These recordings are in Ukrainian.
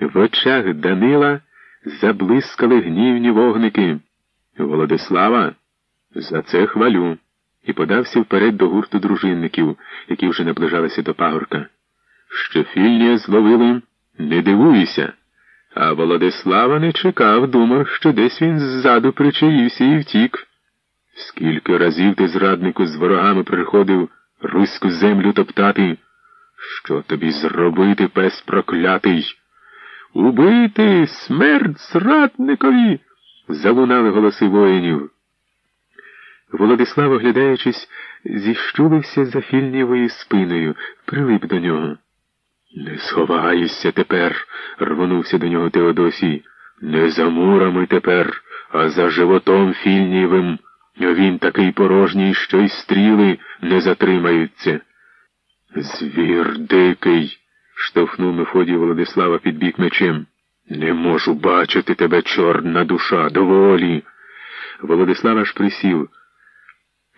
В очах Данила заблискали гнівні вогники. Володислава, за це хвалю, і подався вперед до гурту дружинників, які вже наближалися до пагорка. Що фільнія зловили, не дивуйся. А Володислава не чекав, думав, що десь він ззаду причаївся і втік. Скільки разів ти, зраднику, з ворогами приходив руську землю топтати? Що тобі зробити, пес проклятий? Убити смерть зрадникові. залунали голоси воїнів. Володислав, оглядаючись, зіщулився за фільнєвою спиною, прилип до нього. Не сховаєшся тепер, рвонувся до нього Теодосій. Не за мурами тепер, а за животом фільнівим. Він такий порожній, що й стріли не затримаються. Звір дикий, штовхнув Мефодій Володислава під бік мечем. Не можу бачити тебе, чорна душа, доволі. Володислав аж присів.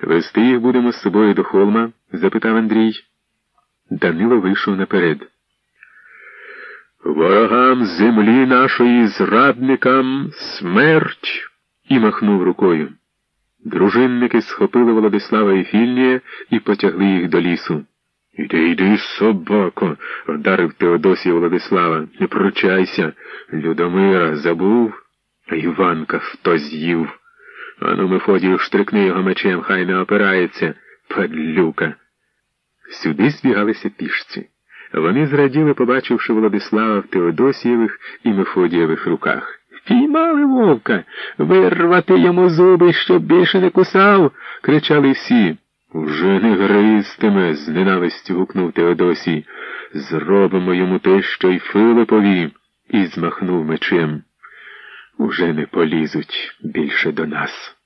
Вести їх будемо з собою до холма? запитав Андрій. Данило вийшов наперед. Ворогам землі нашої зрадникам смерть. і махнув рукою. Дружинники схопили Володислава і Фільнія і потягли їх до лісу. Іди, йди, собако, вдарив Теодосій Володислава. Не пручайся. Людомира забув, а Іванка хто з'їв. Ану, Мефодію, штрикни його мечем, хай не опирається, падлюка. Сюди збігалися пішці. Вони зраділи, побачивши Володислава в Теодосієвих і Мефодієвих руках. Піймали вовка, вирвати йому зуби, щоб більше не кусав, кричали всі. Уже не гристиме, з ненавистю гукнув Теодосій. Зробимо йому те, що й Филипові, і змахнув мечем. Уже не полізуть більше до нас.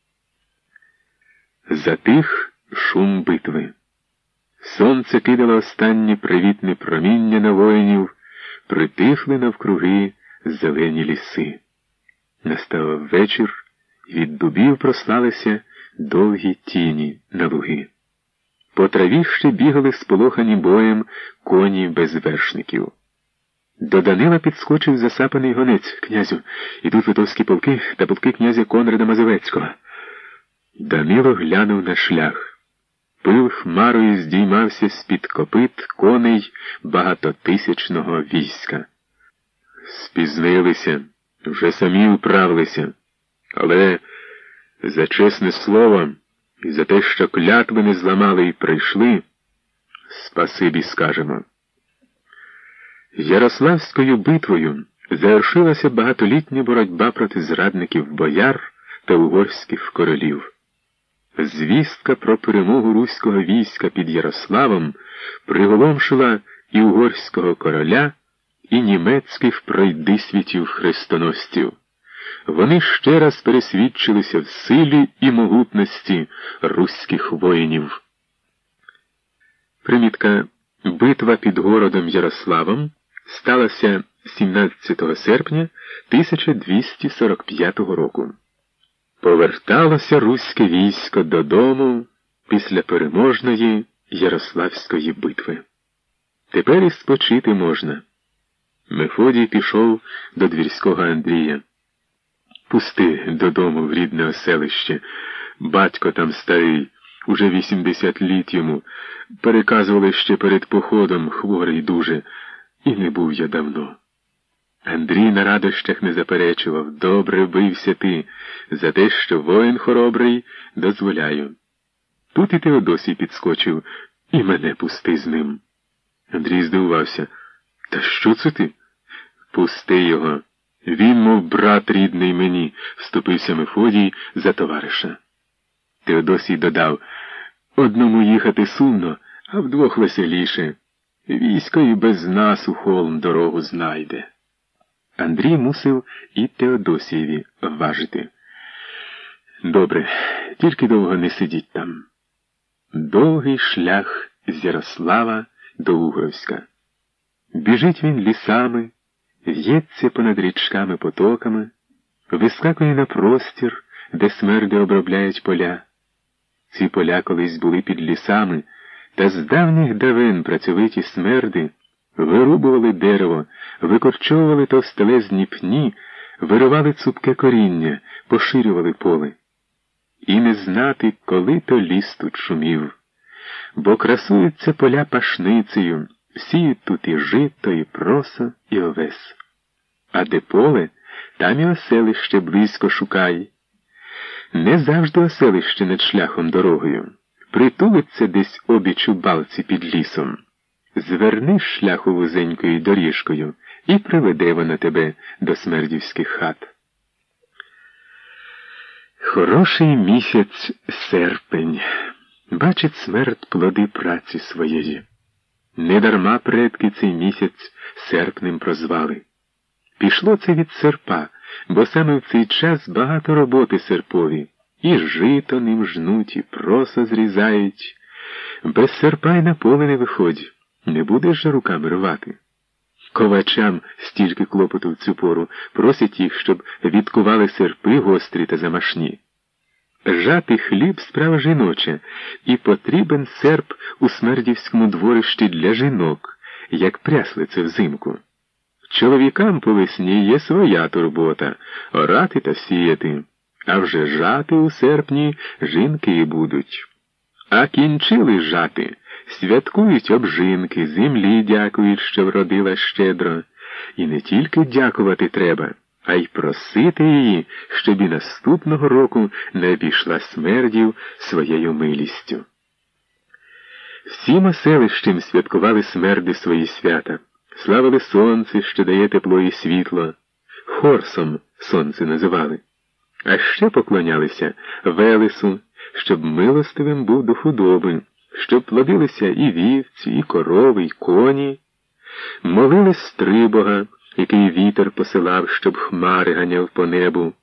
Затих шум битви. Сонце кидало останні привітне проміння на воїнів, притихли навкруги зелені ліси. Настав вечір, і від дубів прослалися довгі тіні на луги. По траві ще бігали сполохані боєм коні без вершників. До Данила підскочив засапаний гонець князю. Ідуть литовські полки та полки князя Конрада Мазовецького. Данило глянув на шлях. Пил хмарою здіймався з-під копит коней багатотисячного війська. Спізнилися, вже самі управилися, але за чесне слово. І за те, що клятви не зламали і прийшли, спасибі скажемо. Ярославською битвою завершилася багатолітня боротьба проти зрадників бояр та угорських королів. Звістка про перемогу руського війська під Ярославом приголомшила і угорського короля, і німецьких пройдисвітів хрестоносців вони ще раз пересвідчилися в силі і могутності руських воїнів. Примітка Битва під городом Ярославом сталася 17 серпня 1245 року. Поверталося руське військо додому після переможної Ярославської битви. Тепер і спочити можна. Мефодій пішов до двірського Андрія. Пусти додому в рідне оселище. Батько там старий, уже вісімдесят літ йому. Переказували ще перед походом хворий дуже, і не був я давно. Андрій на радощах не заперечував. Добре бився ти. За те, що воїн хоробрий, дозволяю. Тут і Теодосій підскочив, і мене пусти з ним. Андрій здивувався. Та що це ти? Пусти його. Він, мов брат рідний мені, вступився Мефодій за товариша. Теодосій додав одному їхати сумно, а вдвох веселіше. Військо і без нас у холм дорогу знайде. Андрій мусив і Теодосієві важити. Добре, тільки довго не сидіть там. Довгий шлях з Ярослава до Угровська. Біжить він лісами в'ється понад річками потоками, вискакує на простір, де смерди обробляють поля. Ці поля колись були під лісами, та з давніх давин працьовиті смерди Вирубували дерево, викорчовували товстелезні пні, виривали цупке коріння, поширювали поле. І не знати, коли то ліс тут шумів, бо красуються поля пашницею, сіють тут і жито, і просо, і овес. А де поле, там і оселище близько шукай. Не завжди оселище над шляхом дорогою. Притулиться десь обіч у балці під лісом. Зверни шляху вузенькою доріжкою і приведе вона тебе до смердівських хат. Хороший місяць серпень. Бачить смерть плоди праці своєї. Недарма предки цей місяць серпнем прозвали. Пішло це від серпа, бо саме в цей час багато роботи серпові, і жито ним жнуть, і просо зрізають. Без серпа й на поле не виходь, не будеш же руками рвати. Ковачам стільки клопоту в цю пору просять їх, щоб відкували серпи гострі та замашні. Жати хліб справа жіноча, і потрібен серп у смердівському дворищі для жінок, як пряслице взимку. Чоловікам по весні є своя турбота орати та сіяти, а вже жати у серпні жінки і будуть. А кінчили жати, святкують обжинки, землі дякують, що вродила щедро. І не тільки дякувати треба, а й просити її, щоб і наступного року не обійшла смердів своєю милістю. Всім оселищем святкували смерди свої свята. Славили сонце, що дає тепло і світло, хорсом сонце називали, а ще поклонялися Велесу, щоб милостивим був до худоби, щоб плодилися і вівці, і корови, і коні, молили стрибога, який вітер посилав, щоб хмари ганяв по небу.